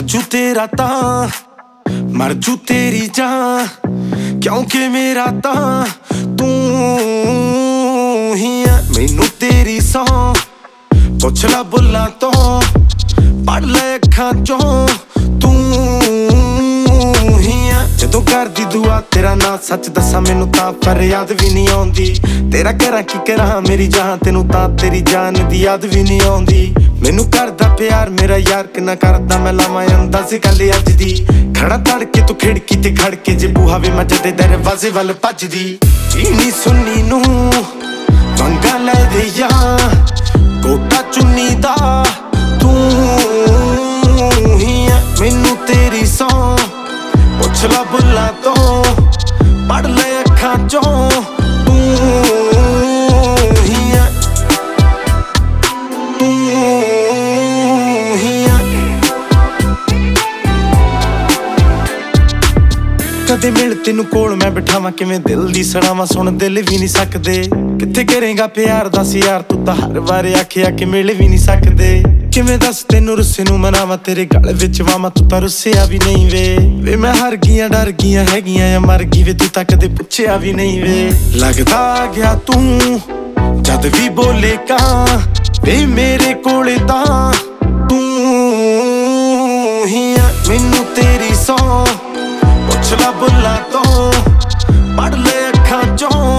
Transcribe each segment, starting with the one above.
ਜੂ ਤੇਰਾ ਤਾਂ, ਮਰ ਜੂ ਤੇਰੀ ਜਾਨ ਕਿਉਂਕਿ ਮੇਰਾ ਤਾਂ ਤੂੰ ਹੀ ਆ ਮੈਨੂੰ ਤੇਰੀ ਸੌ ਪੁੱਛ ਲੈ ਬੁੱਲਾਂ ਤੋਂ ਪੜ ਲੈ ਅੱਖਾਂ ਚੋਂ ਤੂੰ ਕਰਦੀ ਦੁਆ, ਤੇਰਾ ਨਾਂ ਸੱਚ ਦੱਸਾਂ, ਮੈਨੂੰ ਤਾਂ ਫਰਿਆਦ ਵੀ ਨਹੀਂ ਆਉਂਦੀ। ਤੇਰਾ ਕਰਾਂ ਕੀ ਕਰਾਂ ਮੇਰੀ ਜਾਨ, ਤੈਨੂੰ ਤਾਂ ਤੇਰੀ ਜਾਨ ਦੀ ਯਾਦ ਵੀ ਨਹੀਂ ਆਉਂਦੀ। ਮੈਨੂੰ ਕਰਦਾ ਪਿਆਰ, ਮੇਰਾ ਯਾਰ, ਕਿੰਨਾ ਕਰਦਾ ਮੈਂ ਲਾਵਾਂ ਅੰਦਾਜ਼ੇ ਗੱਲ ਅੱਜ ਦੀ। ਖੜਾ ਤੜਕੇ ਤੂੰ ਖਿੜਕੀ ਤੇ ਖੜ ਕੇ ਜੇ ਬੂਹਾ ਵੀ ਮੈਂ ਜਦੇ ਦਰਵਾਜ਼ੇ ਵੱਲ ਭੱਜਦੀ। ਚੀਨੀ ਸੁੰਨੀ ਨੂੰ ਕਦੇ ਮਿਲ ਤੈਨੂੰ ਕੋਲ ਮੈਂ ਬਿਠਾਵਾਂ, ਕਿਵੇਂ ਦਿਲ ਦੀ ਸੜਾਵਾਂ ਸੁਣ ਦਿਲ ਵੀ ਨਹੀਂ ਸਕਦੇ। ਕਿੱਥੇ ਕਰੇਗਾ ਪਿਆਰ ਦਾ ਯਾਰ ਤੂੰ ਤਾਂ ਹਰ ਵਾਰ ਆਖਿਆ ਕਿ ਮਿਲ ਵੀ ਨਹੀਂ ਸਕਦੇ। ਕਿਵੇਂ ਦੱਸ ਤੈਨੂੰ ਰੁੱਸੇ ਨੂੰ ਮਨਾਵਾਂ, ਤੇਰੇ ਗਲ ਵਿੱਚ ਵਾਵਾਂ, ਤੂੰ ਤਾਂ ਰੁੱਸਿਆ ਵੀ ਨਹੀਂ ਵੇ। ਵੇ ਮੈਂ ਹਰ ਗਈਆਂ, ਡਰ ਗਈਆਂ ਹੈਗੀਆਂ ਆ, ਮਰ ਗਈ ਵੇ, ਤੂੰ ਤਾਂ ਕਦੇ ਪੁੱਛਿਆ ਵੀ ਨਹੀਂ ਵੇ। ਲੱਗਦਾ ਗਿਆ ਤੂੰ। ਜਦ ਵੀ ਬੋਲੇ ਕਾਂ, ਵੇ ਮੇਰੇ ਕੋਲੇ ਤਾਂ ਤੂੰ ਹੀ ਆ ਮੈਨੂੰ ਤੇਰੀ ਸੌ। ਪੁੱਛ ਲਾ ਬੁੱਲਾਂ ਤੋਂ ਪੜ ਲੈ ਅੱਖਾਂ ਚੋਂ।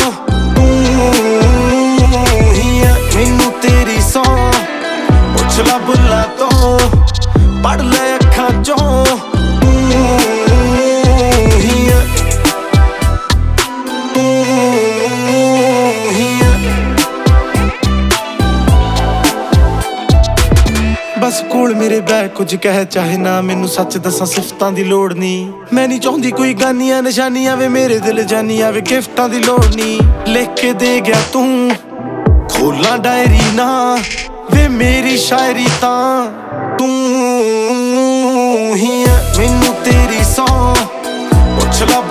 ਤੂੰ ਹੀ ਆ ਮੈਨੂੰ ਤੇਰੀ ਸੌ। ਪੁੱਛ ਲਾ ਬੁੱਲਾਂ ਤੋਂ ਪੜ ਲੈ ਬਸ ਕੋਲ ਮੇਰੇ ਬੈ ਕੁਝ ਕਹਿ, ਚਾਹੇ ਨਾ ਮੈਨੂੰ ਸੱਚ ਦੱਸਾਂ, ਸਿਫਤਾਂ ਦੀ ਲੋੜ ਨਹੀਂ। ਮੈਂ ਨਹੀਂ ਚਾਹੁੰਦੀ ਕੋਈ ਗਾਨੀਆਂ, ਨਿਸ਼ਾਨੀਆਂ, ਵੇ ਮੇਰੇ ਦਿਲ ਜਾਨੀਆਂ, ਵੇ ਗਿਫਟਾਂ ਦੀ ਲੋੜ ਨਹੀਂ। ਲਿਖ ਕੇ ਦੇ ਗਿਆ ਤੂੰ, ਖੋਲਾਂ ਡਾਇਰੀ ਨਾ, ਵੇ ਮੇਰੀ ਸ਼ਾਇਰੀ ਤਾਂ। ਤੂੰ ਹੀ ਮੈਨੂੰ ਤੇਰੀ ਸੌ, ਪੁੱਛ ਲਾ